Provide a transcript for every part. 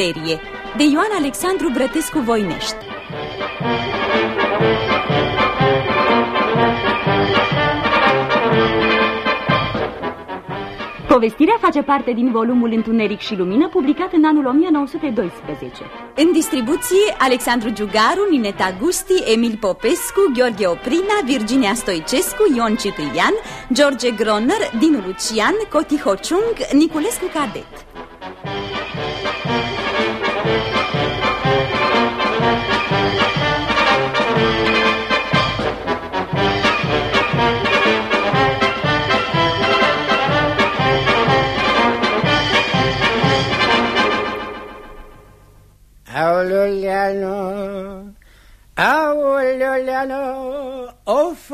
Un regiment de antilerie de Ioan Alexandru Brătescu Voinești Povestirea face parte din volumul Întuneric și Lumină, publicat în anul 1912. În distribuție, Alexandru Giugaru, Nineta Gusti, Emil Popescu, Gheorghe Oprina, Virginia Stoicescu, Ion Ciprian, George Groner, Dinu Lucian, Coti Hociung, Niculescu Cadet.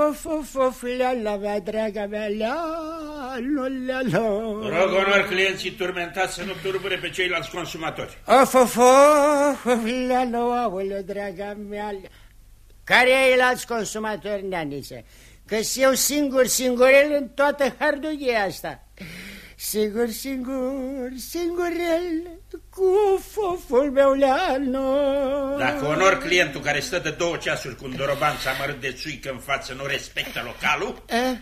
Of, of, of, of, la, la, mea, draga mea, la, la, la, la. Rog onor clienții turmentați să nu turbure pe ceilalți consumatori. Of, of, of, of, la, la, aoleu, draga mea, la. Care e alți consumatori, neaniță? că eu singur, singurel în toată hardughia asta. Sigur, singur, singurel, cu foful meu leano. Dacă onor clientul care stă de două ceasuri cu un doroban țamărât de țuică în față nu respectă localul, Eh?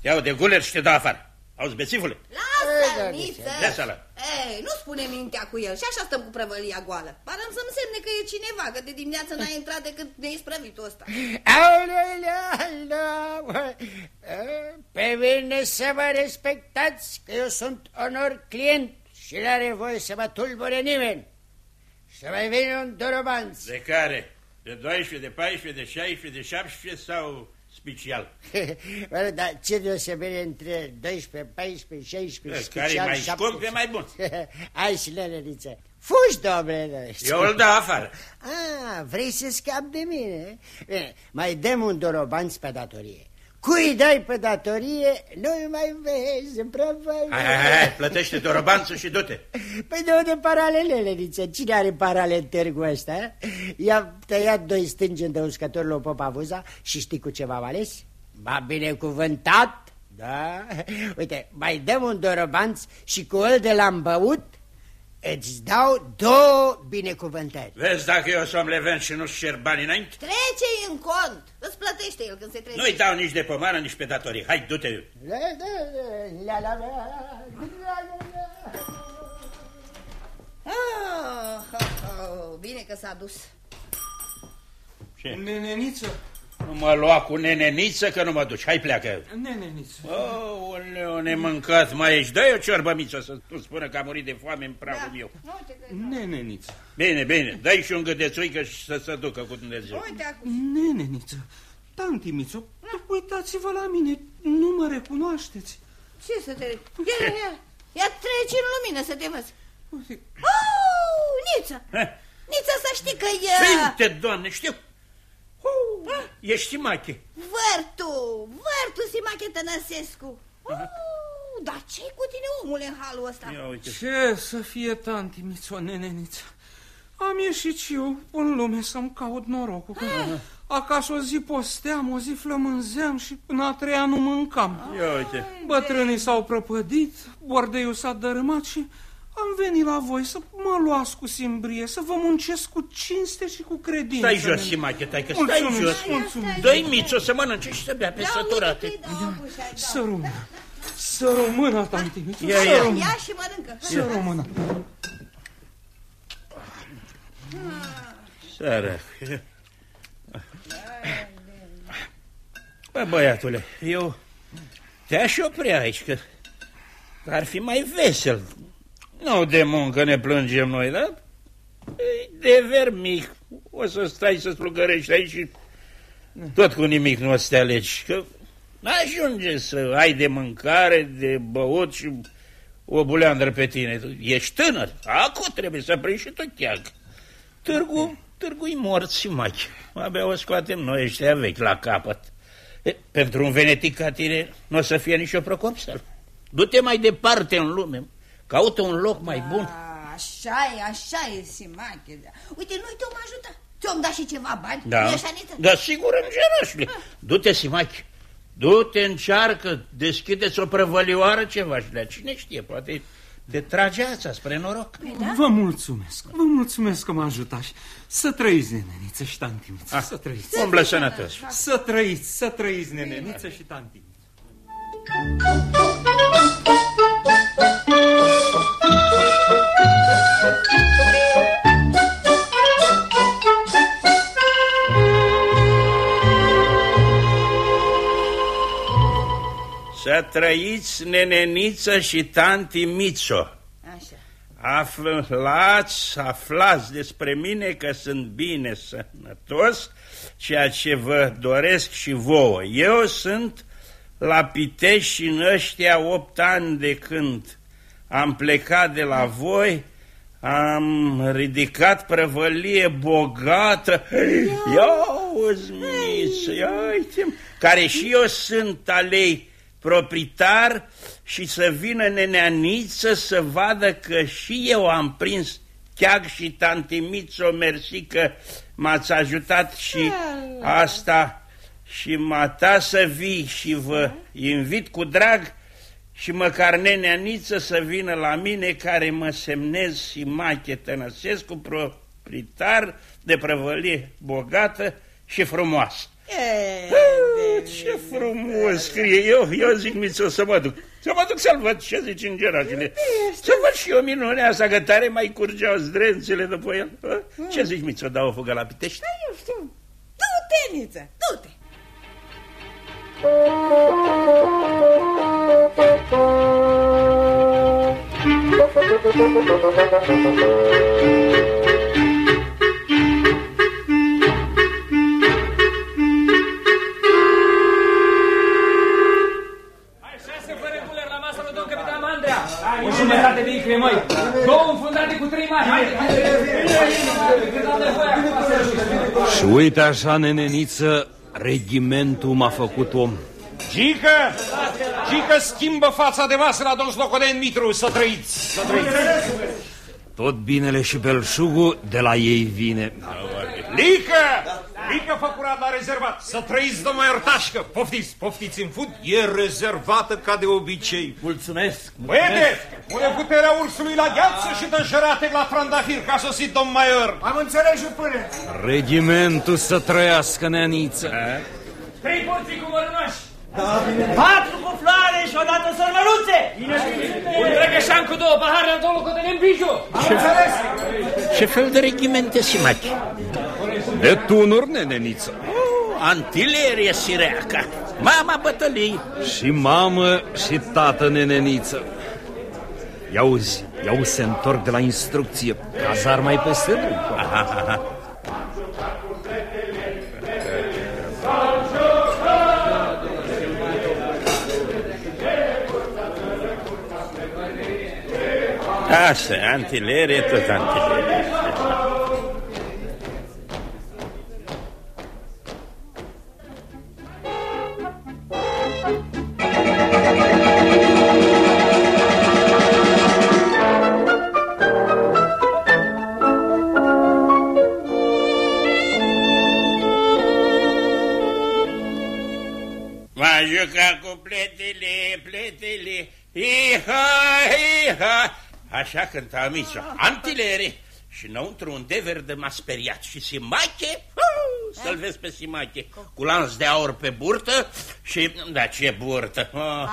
iau de guler și te dau afară. Auzi, bețivule? Lasă-l, Ei, Niță! Lasă-l. Ei, nu spune mintea cu el și așa stăm cu prăvălia goală. Pară să-mi semne că e cineva, că de dimineață n-a intrat decât de isprăvitul ăsta. Aoleu, Pe mine să mă respectați că eu sunt onor client și n-are voie să mă tulbure nimeni. Să mai vină un dorobanț. De care? De 12, de 14, de 16, de 17 sau special? Bă, dar ce deosebire între 12, 14, 16, Vezi, care e special mai 17? scump, e mai bun. Hai și leleniță. Fugi, domnule. Eu îl dau afară. Ah, vrei să scapi de mine? Bine, mai dăm un dorobanț pe datorie. Cui dai pe datorie, nu-i mai vezi în prăvălie. Hai, hai, hai, plătește dorobanțul și du-te. Păi de unde paralelele, Niță? Cine are paralel în târgul ăsta? I-a tăiat doi stângi în dăuscător lui Popavuza și știi cu ce v-am ales? M-a binecuvântat, da? Uite, mai dăm un dorobanț și cu el de l-am băut, îți dau două binecuvântări. Vezi dacă eu sunt leven și nu-ți cer bani înainte? Trece în cont, îți plătește el când se trece. Nu-i dau nici de pomană, nici pe datorii. Hai, du-te. La, la, la, la, la, la, la. Ah, ah, ah, bine că s-a dus. Ce? Neneniță, Nu mă lua cu neneniță că nu mă duci. Hai, pleacă. neneniță. Oh, leu, nemâncat mai ești. Dă-i o ciorbămiță să tu spună că a murit de foame în pragul meu. Uite, că... Neneniță, Bine, bine, dai și un gât de țuică și să se ducă cu Dumnezeu. Uite acum. neneniță. Tanti Mițo, uitați-vă la mine, nu mă recunoașteți. Ce să te... Ia, ia, ia, ia trece în lumină să te văd. Uite, Oh, Niță! Heh, Niță să știi că e... Sfinte, Doamne, știu. Uh, ești mache. Vărtu! Vărtu Simache Tănăsescu! Oh, dar ce cu tine, omule, în halul ăsta? Ia uite. ce să fie tanti Mițo, neneniță. Am ieșit și eu în lume să-mi caut norocul. Că acasă o zi posteam, o zi flămânzeam și până a treia nu mâncam. Ia uite. Bătrânii s-au prăpădit, bordeiul s-a dărâmat și am venit la voi să mă luați cu simbrie, să vă muncesc cu cinste și cu credință. Stai jos, neneniță. Simache, tai că stai Mulțumesc, jos. mulțumesc. Dă-i mițo să mănânce și să bea pe Ia uite săturate. că-i dau apuși, ai dau. Să rămână, să rămână, tanti Mițo, Ia, să ia. rămână, Ia și mănâncă. să rămână. Sărăc. Bă, băiatule, eu te-aș opri aici, că ar fi mai vesel. Nu de muncă ne plângem noi, dar e de vermic. O să stai să slugărești aici și tot cu nimic nu o să te alegi, că ajunge să ai de mâncare, de băut și o buleandră pe tine. Ești tânăr, acum trebuie să prinzi și tu cheag. Târgu, târgu-i morți și machi. Abia o scoatem noi ăștia vechi la capăt. E, pentru un venetic ca tine nu o să fie nicio procopsel. Du-te mai departe în lume, caută un loc mai bun. A, Așa e, așa e, Simache. Uite, noi te-om ajutat. Ți-om dat și ceva bani. Da, Nu-i așa, Niță? da sigur îngerașule. Du-te, Simachi, du-te, încearcă, deschideți o prăvălioară ceva și la cine știe, poate te trage ața spre noroc. Păi da? Vă mulțumesc, vă mulțumesc că mă ajutați. Să trăiți, neneniță și tantimiță, ah, să trăiți. Umblă sănătos. Să trăiți, să trăiți, neneniță și tantimiță. Să trăiți neneniță și tanti Mițo. Așa. Aflați, aflați despre mine că sunt bine sănătos, ceea ce vă doresc și vouă. Eu sunt la Pitești și în ăștia opt ani de când am plecat de la voi, am ridicat prăvălie bogată, ia uzi, ia care și eu sunt alei proprietar și să vină neneaniță să vadă că și eu am prins cheag și tantimițo, mersi că m-ați ajutat și asta. Și mata să vii și vă invit cu drag și măcar neneaniță să vină la mine care mă semnez și Mache Tănăsescu, proprietar de prăvălie bogată și frumoasă. E, ce frumos scrie. Eu, eu zic, mi o să mă duc. Să mă duc să-l văd ce zici în gerajele. Să văd și eu minunea asta, că tare mai curgeau zdrențele după el. Mm. Ce zici, Mițo, dau o fugă la Pitești? Da, eu știu. Du-te, Niță, du-te. jumătate uite așa, neneniță, regimentul m-a făcut om. Gică! Gică schimbă fața de masă la domn Slocoden Mitru, să trăiți! Să trăiți! Tot binele și belșugul de la ei vine. Lică! Mică făcurat la rezervat. Să trăiți, domnul Iertașcă. Poftiți, poftiți în fund. E rezervată ca de obicei. Mulțumesc. Băiete, pune puterea ursului la gheață și dă jărate la trandafir, ca sosit domn Maior. Am înțeles, până. Regimentul să trăiască, neaniță. Trei porții cu mărânași. Da, Patru cu floare și odată sărmăluțe! Un drăgășan cu două pahare, două cu de nembiju! Ce, ce fel de regimente simaci? De tunuri, neneniță. Oh, antilerie sireaca, mama bătălii. Și mamă și tată neneniță. Iauzi, iauzi, se întorc de la instrucție. Cazar mai peste drum. Așa, antilerie, tot antilerie. juca cu pletele, pletele, iha, iha. Așa cânta amița, antilere. Și înăuntru un dever de m-a speriat și Simache, să-l vezi pe Simache, cu lans de aur pe burtă și, da, ce burtă, oh,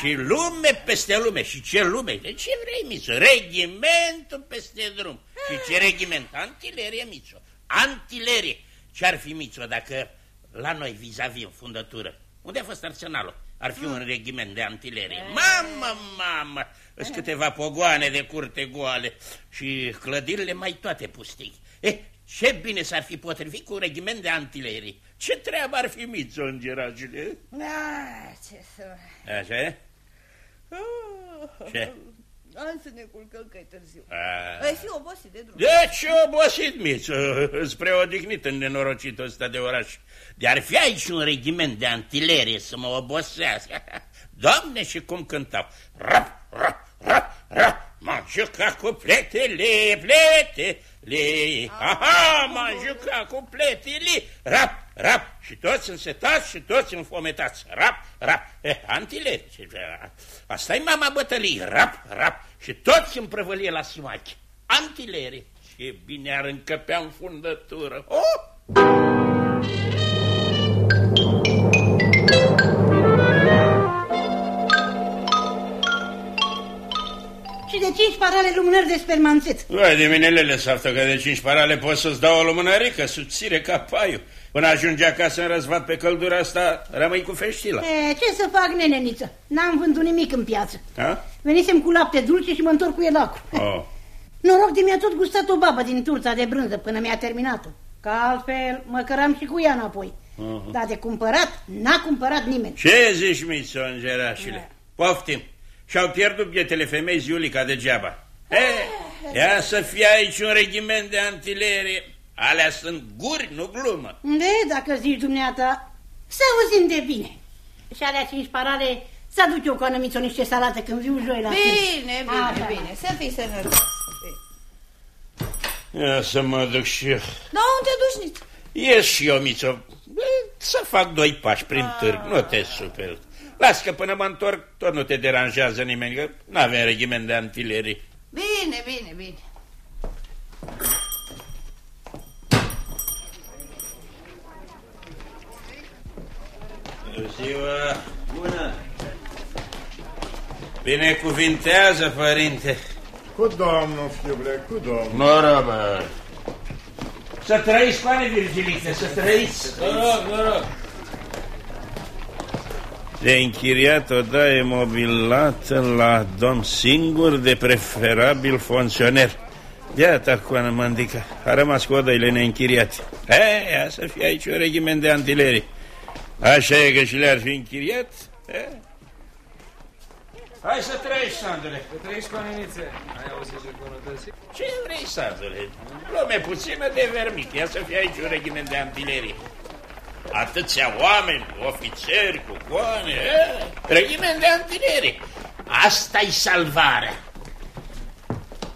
și lume peste lume. Și ce lume? De ce vrei, Mițo? Regimentul peste drum. Și ce regiment? Antilerie, Mițo. Antilerie. Ce-ar fi, Mițo, dacă la noi vis-a-vis -vis, în fundătură unde a fost arsenalul? Ar fi un regiment de antilerie. Mamă, mamă! Sunt câteva pogoane de curte goale și clădirile mai toate pustii. Eh, ce bine s-ar fi potrivit cu un regiment de antilerie. Ce treabă ar fi mițo în gerajule? Ah, ce să... Așa e? Ce? Hai să ne culcăm că e târziu. A... Ai fi obosit de drum. De ce obosit, mițo? Spre odihnit în nenorocitul ăsta de oraș. De-ar fi aici un regiment de antilerie să mă obosească. Doamne, și cum cântau. Rap, rap, rap, rap. M-am jucat cu pletele, pletele. Aha, m-am jucat cu pletele. Rap, rap, și toți însetați și toți înfometați, rap, rap, eh, antileri, asta e mama bătălii, rap, rap, și toți în prăvălie la simachi, antileri, ce bine ar încăpea în fundătură, oh! Cinci parale lumânări de spermanțet. Vai de mine, lele, saftă, că de cinci parale pot să-ți dau o lumânărică, subțire ca paiul. Până ajunge acasă în răzvat pe căldura asta, rămâi cu feștila. E, ce să fac, neneniță? N-am vândut nimic în piață. Ha? Venisem cu lapte dulce și mă întorc cu el acum. Oh. Noroc de mi-a tot gustat o babă din turța de brânză până mi-a terminat-o. Că altfel mă căram și cu ea înapoi. Uh-huh. Dar de cumpărat, n-a cumpărat nimeni. Ce zici, mițo, îngerașile? Poftim. Și-au pierdut bietele femei Ziulica degeaba. He, ia să fie aici un regiment de antilerie. Alea sunt guri, nu glumă. De, dacă zici dumneata, să auzim de bine. Și alea cinci parale să aduc eu cu anămițo niște salate când viu joi la Bine, bine, Așa. bine, să fii sănătos. Ia să mă duc și eu. Da, unde te duci, Niț? Ies și eu, mițo. Bă, Să fac doi pași prin târg, nu te super. Las că până mă întorc, tot nu te deranjează nimeni, că n-avem regiment de antilerii. Bine, bine, bine. Bună ziua! Bună! Binecuvintează, părinte! Cu domnul, fiule, cu domnul. Noroc, bă! Să trăiți, pane Virgilice, să trăiți! Noroc, noroc! De închiriat o daie mobilată la domn singur de preferabil funcționer. Iată, Acoană Mandica, a rămas cu odăile neînchiriate. E, ia să fie aici un regiment de antileri. Așa e că și le-ar fi închiriat? E? Hai să trăiești, Sandule. Să trăiești cu anenițe. Ai auzit ce bunătăți? Ce vrei, Sandule? Lume puțină de vermic. Ia să fie aici un regiment de antileri. Atâția oameni, ofițeri, cu coane, e? regiment de antileri. Asta-i salvarea.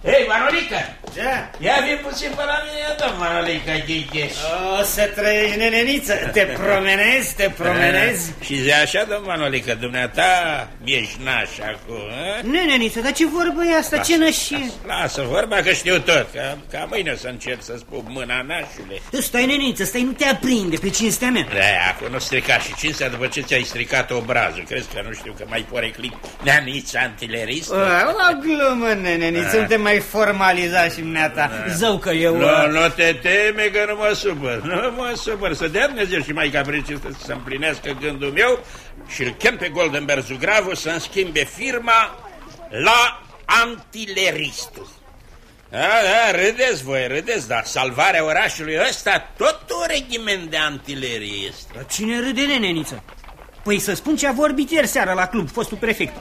Hei, Manolica! Da? Ia vin puțin pe la mine, dă, Manolica, Ghicheș. O să trăiești, neneniță. Te promenezi, te promenezi. Și zi așa, domn Manolica, dumneata, ești naș acum, a? Neneniță, dar ce vorbă e asta? Ce nășie? Lasă vorba că știu tot, ca, ca mâine o să încerc să spun mâna nașule. Stai, neniță, stai, nu te aprinde pe cinstea mea. Da, acum nu strica și cinstea după ce ți-ai stricat obrazul. Crezi că nu știu că mai poreclit neanița antilerist? O, o glumă, neneniță, nu te mai formaliza și dumneata. Zău că eu... Nu, nu te teme că nu mă supăr, nu mă supăr. Să dea Dumnezeu și mai capricistă să împlinească gândul meu și îl chem pe Goldenberg Zugravu să-mi schimbe firma la antileristul. Da, da, râdeți voi, râdeți, dar salvarea orașului ăsta tot un regiment de antilerie este. Dar cine râde, neneniță? Păi să spun ce a vorbit ieri seara la club, fostul prefect.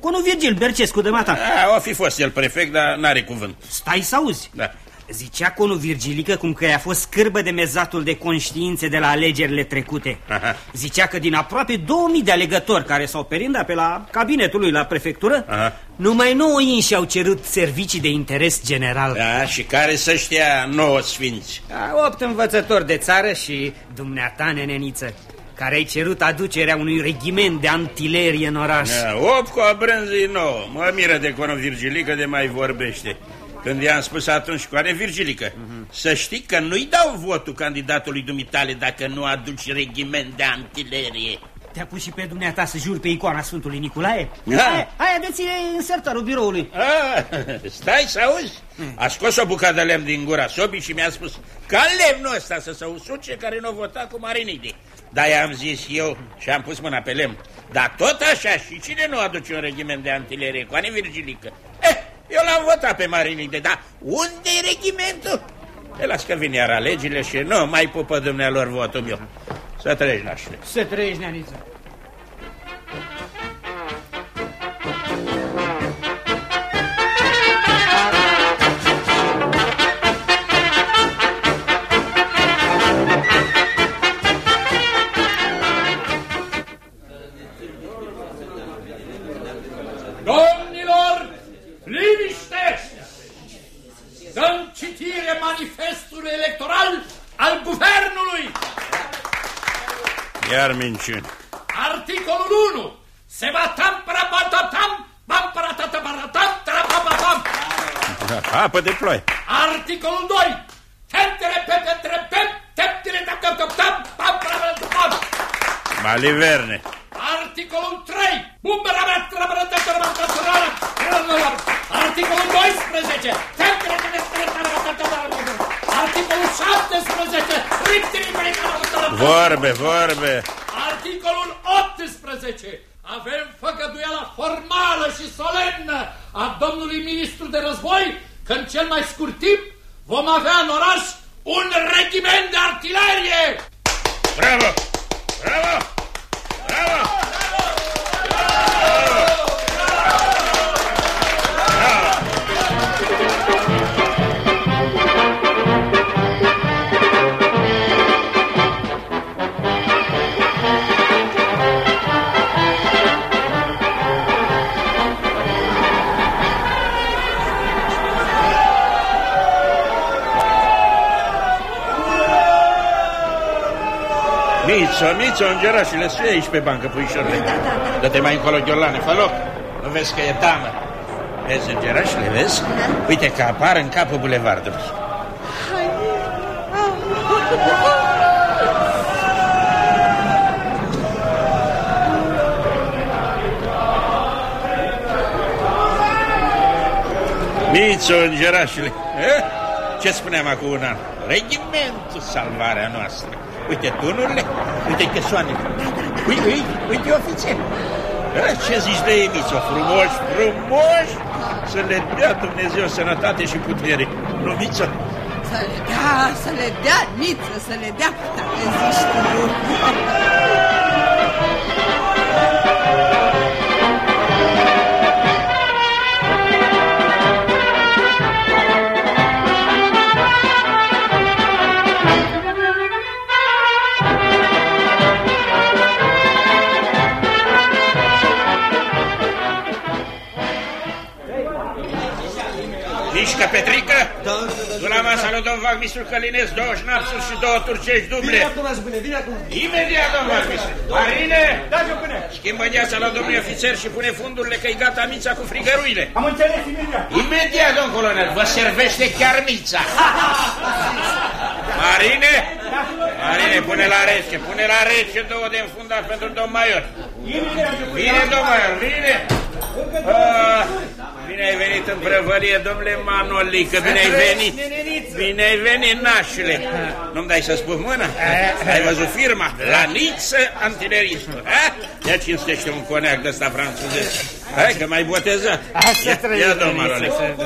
Conul Virgil Bercescu de mata. Da, o fi fost el prefect, dar n-are cuvânt. Stai să auzi. Da. Zicea conul Virgilică cum că i-a fost scârbă de mezatul de conștiințe de la alegerile trecute. Aha. Zicea că din aproape 2000 de alegători care s-au perindat pe la cabinetul lui la prefectură, Aha. numai nouă inși au cerut servicii de interes general. Da, și care să știa nouă sfinți. Da, Opt învățători de țară și dumneata, neneniță, care ai cerut aducerea unui regiment de antilerie în oraș. Da, opt cu o brânză nouă. Mă miră de conul Virgilică de mai vorbește. Când i-am spus atunci cu are Virgilică, să știi că nu-i dau votul candidatului dumitale dacă nu aduci regiment de antilerie. Te-a pus și pe dumneata să juri pe icoana Sfântului Nicolae? Da. Hai, hai adeți în sertarul biroului. A, stai să auzi? A scos o bucată de lemn din gura sobii și mi-a spus ca lemnul ăsta să se usuce care nu vota cu Marinide. Dar i-am zis eu și am pus mâna pe lemn. Dar tot așa și cine nu aduce un regiment de antilerie cu Ani Virgilică? Eh, eu l-am votat pe Marinide, dar unde e regimentul? E las că vine iar alegerile și nu mai pupă dumnealor votul meu. Să treci, nașule. Să trăiești, neaniță. Dăm citire manifestului electoral al guvernului! Iar minciuni. Articolul 1. Se va tampra patatam, pampra tatabaratam, trapapapam. Apă de ploaie. Articolul 2. Tentere pepe trepep, teptire tap tap tap tap, pampra pam. Maliverne. Articolul 3. Bumbera mea trabără de Articolul 12. Tentere Articolul 17. Vorbe, vorbe. Articolul 18. Avem făgăduiala formală și solemnă a domnului ministru de război că în cel mai scurt timp vom avea în oraș un regiment de artilerie! Bravo! Bravo! Bravo! Mițo, Mițo, îngerașule, su aici pe bancă, puișorule. Da, da, da. Dă-te mai încolo, Ghiolane, fă loc. Nu vezi că e tamă. Vezi îngerașule, vezi? Da. Uite că apar în capul bulevardului. Mițo, îngerașule, eh? ce spuneam acum un an? Regimentul salvarea noastră. Uite tunurile, uite chesoanele. Uite, uite, uite ofițer. Ce zici de ei, Mițo? Frumoși, frumoși! Să le dea Dumnezeu sănătate și putere. Nu, Mițo? Să le dea, să le dea, Miță, să le dea, dacă zici tu. Mișcă, Petrică? Da, Du la masa lui domn Vagmistrul Călinesc, două șnapsuri și două turcești duble. Vine acum, spune, vine acum. Imediat, domn Vagmistrul. Marine? Da, jocâne. Schimbă deața la domnul ofițer și pune fundurile că-i gata mița cu frigăruile. Am înțeles imediat. Imediat, domn colonel, vă servește chiar mița. Marine? Marine, pune la rece, pune la rece două de înfundat pentru domn Maior. Vine, domn Maior, vine. Ah, bine ai venit în prăvărie, domnule Manolică, bine ai venit. Bine ai venit, nașule. Nu-mi dai să spun mâna? Ai văzut firma? La Niță Antileristul. Ia cinstește un coneac de ăsta franțuzesc. Hai că mai botezat. Asta trebuie. Ia, domnul Manolică.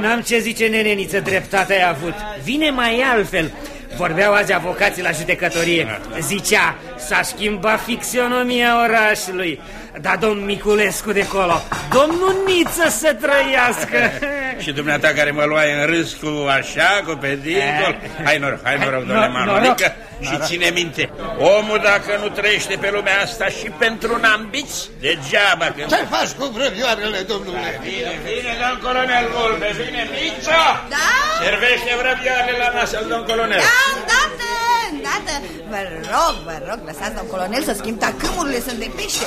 N-am ce zice neneniță, dreptate ai avut. Vine mai altfel. Vorbeau azi avocații la judecătorie. Zicea, s-a schimbat ficționomia orașului. Dar domn Miculescu de colo, domnul Niță să trăiască. Și dumneata care mă luai în râs cu așa, cu pe dincol. Hai noroc, hai noroc, domnule Manolică. Și ține minte, omul dacă nu trăiește pe lumea asta și pentru un ambiț, degeaba când... Ce faci cu vrăbioarele, domnule? Vine, vine, domn colonel Volpe, vine Miță! Da? Servește vrăbioarele la masă, domn colonel. Da, îndată, îndată. Vă rog, vă rog, lăsați, domn colonel, să schimb tacâmurile, sunt de pește.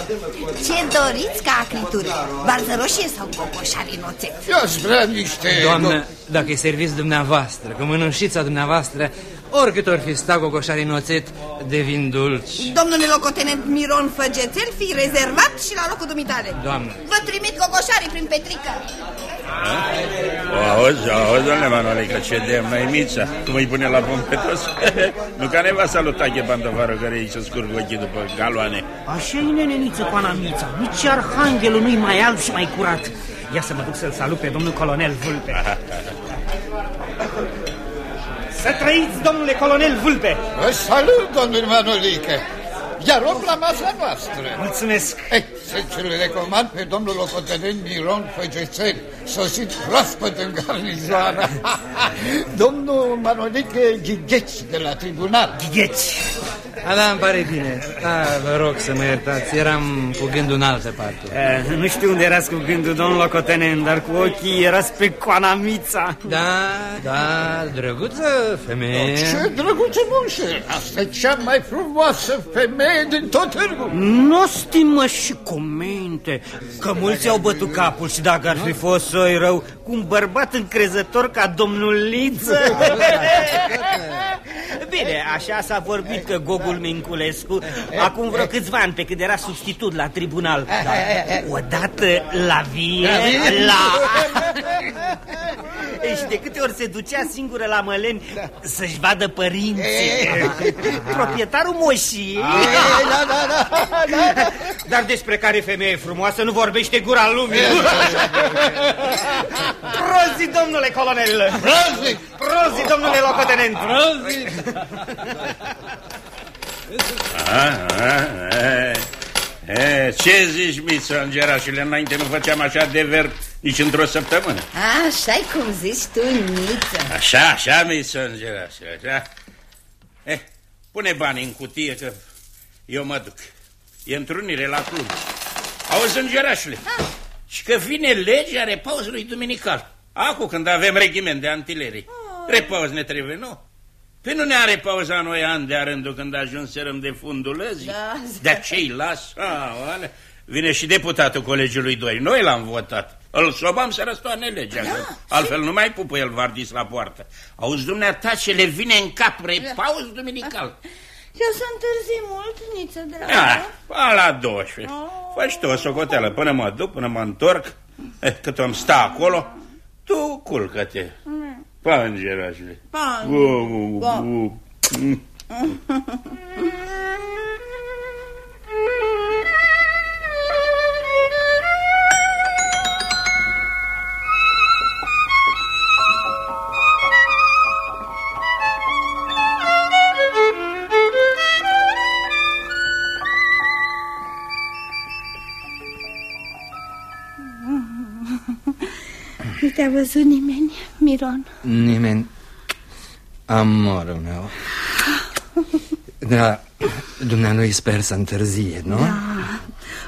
Ce doriți ca acrituri? Varză roșie sau cocoșari în oțet? Eu-ți vrea niște... Doamnă, dacă e serviți dumneavoastră, că mănânșița dumneavoastră, oricât or fi sta cocoșari în oțet, devin dulci. Domnule locotenent Miron Făgețel, fi rezervat și la locul dumitale. Doamnă. Vă trimit cocoșarii prin Petrică. O auzi, o auzi, domnule Manolică, ce de măimița, cum îi pune la bun pe toți? nu ca neva saluta chepantovară care îi se scurg ochii după galoane. Așa e neneniță cu Anamița. Nici arhanghelul nu-i mai alb și mai curat. Ia să mă duc să-l salut pe domnul colonel Vulpe. să trăiți, domnule colonel Vulpe! Vă salut, domnul Manolică! Iar rog la masa noastră. Mulțumesc. Ei, să ți-l recomand pe domnul locotenent Miron Făgețel, sosit proaspăt în garnizoană. domnul Manolică Ghigheți de la tribunal. Ghigheți. A, da, îmi pare bine. Da, vă rog să mă iertați, eram cu gândul în altă parte. Eh, nu știu unde erați cu gândul, domnul locotenent, dar cu ochii erați pe Coanamița. Da, da, drăguță femeie. Ce drăguță munșe! Asta e cea mai frumoasă femeie din tot târgul. Nu stimă și comente, că mulți au bătut capul și dacă ar fi fost soi rău, cu un bărbat încrezător ca domnul Liță. Bine, așa s-a vorbit că Gogul Minculescu, acum vreo câțiva ani, pe când era substitut la tribunal, da, odată la vie, la... Și de câte ori se ducea singură la Măleni să-și vadă părinții, proprietarul moșii. Da, da, da, da. Dar despre care femeie frumoasă nu vorbește gura lumii. Prozi, domnule colonel! Prozi! Prozi, domnule locotenent! Prozi! A, a, a. E, ce zici, Miță, îngerașule? Înainte nu făceam așa de vert nici într-o săptămână. Așa-i cum zici tu, Niță. Așa, așa, Miță, îngerașule, așa. Eh, pune banii în cutie că eu mă duc. E întrunire la club. Auzi, îngerașule, și că vine legea repauzului duminical. Acum când avem regiment de antilerii. Repauz ne trebuie, nu? Păi nu ne-a repauzat noi ani de rândul când ajunserăm de fundul ăzii? Da, De ce-i las? Aoale. Vine și deputatul colegiului 2. Noi l-am votat. Îl sobam să răstoarne legea. că altfel nu mai pupă el vardis la poartă. Auzi, dumneata, ce le vine în cap repauz duminical. Eu să întârzi mult, Niță, Ah, dragă. pa la 12. Faci tu o socoteală până mă duc, până mă întorc. Eh, cât om sta acolo, tu culcă-te. Pa, îngerașule. Pa, Gu, gu, Pa. gu. Mm. Nu te-a văzut nimeni, Miron? Nimeni. Amorul meu. Da, dumnealui sper să întârzie, nu? Da.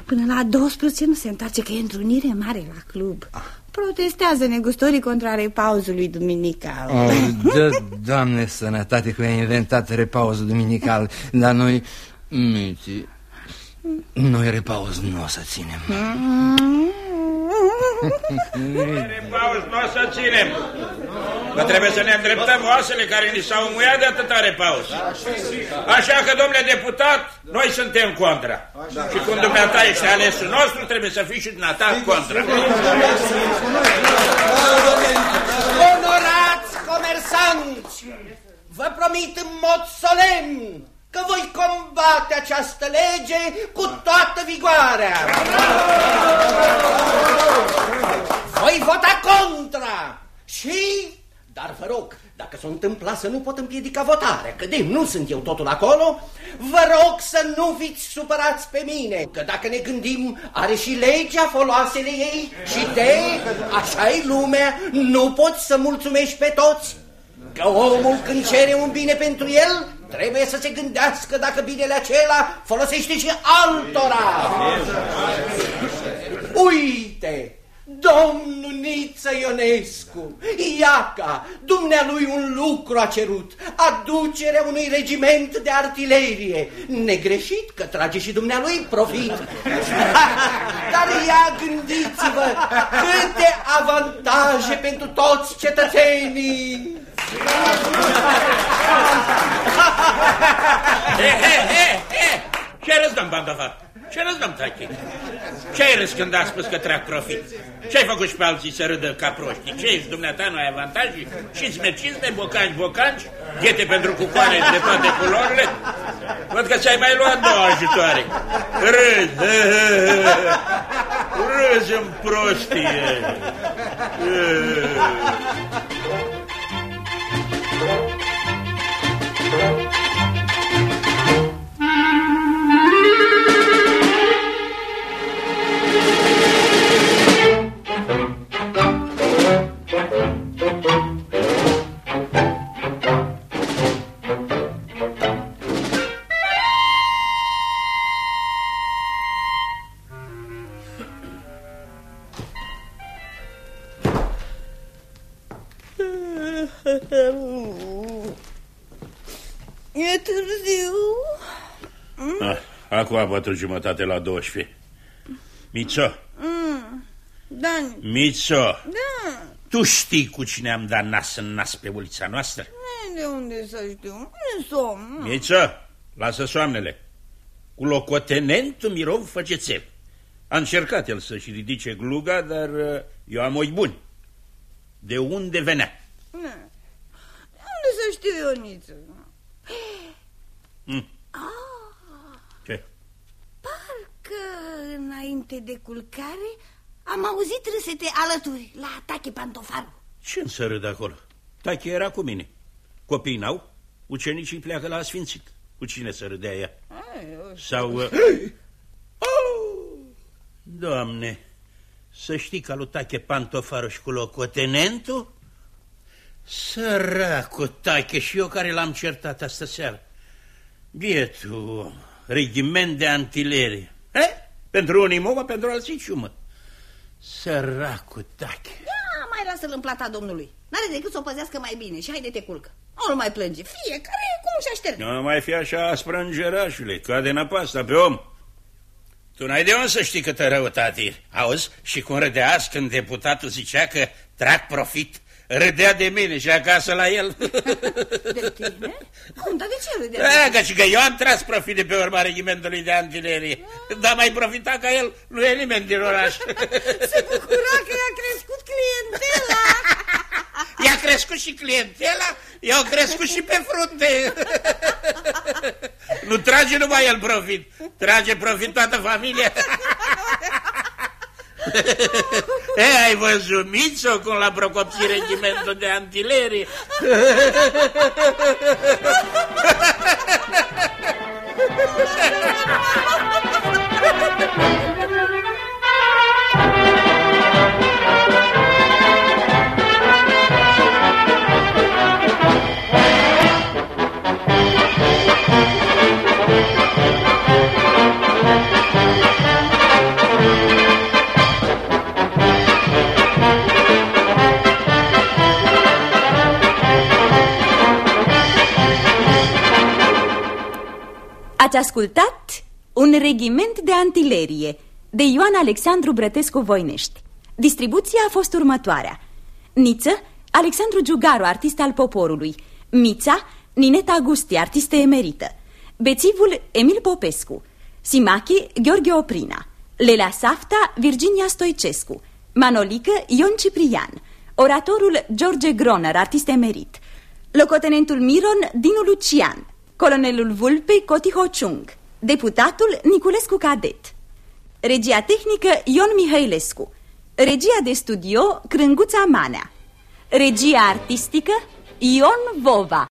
Până la 12 nu se întoarce că e întrunire mare la club. Protestează negustorii contra repauzului duminical. Oh, dă, doamne, sănătate că ai inventat repauzul duminical La noi, mici, noi repauz nu o să ținem Repauz nu o să ținem. Că trebuie să ne îndreptăm oasele care ni s-au muiat de atâta repauz. Așa că, domnule deputat, noi suntem contra. Și cum dumneata ești alesul nostru, trebuie să fii și dumneata contra. Onorați comersanți, vă promit în mod solemn că voi combate această lege cu toată vigoarea. Voi vota contra și... Dar vă rog, dacă s-o întâmpla să nu pot împiedica votarea, că de nu sunt eu totul acolo, vă rog să nu fiți supărați pe mine, că dacă ne gândim, are și legea foloasele ei și de, așa e lumea, nu poți să mulțumești pe toți. Că omul când cere un bine pentru el, trebuie să se gândească dacă binele acela folosește și altora. Uite, domnul Niță Ionescu, Iaca, dumnealui un lucru a cerut, aducerea unui regiment de artilerie. Negreșit că trage și dumnealui profit. Dar ia gândiți-vă câte avantaje pentru toți cetățenii. He, he, he, he! Ce râzi, domn Bandova? Ce râzi, domn Tachi? Ce ai râs când a spus că trag profit? Ce ai făcut și pe alții să râdă ca proștii? Ce ești, dumneata, nu ai avantaje? Cizme, cizme, bocanci, bocanci, ghete pentru cucoane de toate culorile? Văd că ți-ai mai luat două ajutoare. Râzi, he, he, he. râzi în prostie. Acum a bătut jumătate la 12. Mițo, Mm. Dani. Mițo, Da. tu știi cu cine am dat nas în nas pe ulița noastră? De unde să știu? Nu somn. Mițo, lasă soamnele. Cu locotenentul Mirov Făgețev. A încercat el să-și ridice gluga, dar uh, eu am oi buni. De unde venea? Nu. De unde să știu eu nici? Mm. Ah, Ce? Parcă înainte de culcare am auzit râsete alături la atache pantofarul. Ce să râd acolo? Tache era cu mine. Copiii n-au, ucenicii pleacă la asfințit. Cu cine să râdea ea? Sau... uh, Oh! Doamne, să știi că lui Tache Pantofaru și cu locotenentul? Săracul Tache și eu care l-am certat astă seară. Bietul om, regiment de antilerie. He? Pentru unii mă, pentru alții ciumă. Săracul Tache. Ia, mai lasă-l în plata domnului. N-are decât să o păzească mai bine și haide te culcă. Nu mai plânge, fiecare cum și așterne. Nu mai fi așa aspră îngerașule, cade năpasta pe om. Tu n-ai de unde să știi câtă răutate Auzi? Și cum râdea azi când deputatul zicea că trag profit, râdea de mine și acasă la el. De tine? Cum, dar de ce râdea? Da, că și că eu am tras profit de pe urma regimentului de antilerie. Dar mai profita ca el, nu e nimeni din oraș. Se bucura că i-a crescut clientela. I-a crescut și clientela, i-au crescut și pe frunte. Nu trage numai el profit, trage profit toată familia. E, ai văzut Mițo cum l-a procopsit regimentul de antilerie? Ați ascultat Un regiment de antilerie de Ioan Alexandru Brătescu Voinești. Distribuția a fost următoarea. Niță, Alexandru Giugaru, artist al poporului. Mița, Nineta Agusti, artistă emerită. Bețivul, Emil Popescu. Simachi, Gheorghe Oprina. Lelea Safta, Virginia Stoicescu. Manolică, Ion Ciprian. Oratorul, George Groner, artist emerit. Locotenentul Miron, Dinu Lucian. Colonelul Vulpei, Coti Hociung. Deputatul, Niculescu Cadet. Regia tehnică, Ion Mihailescu. Regia de studio, Crânguța Manea. Regia artistică, Ion Vova.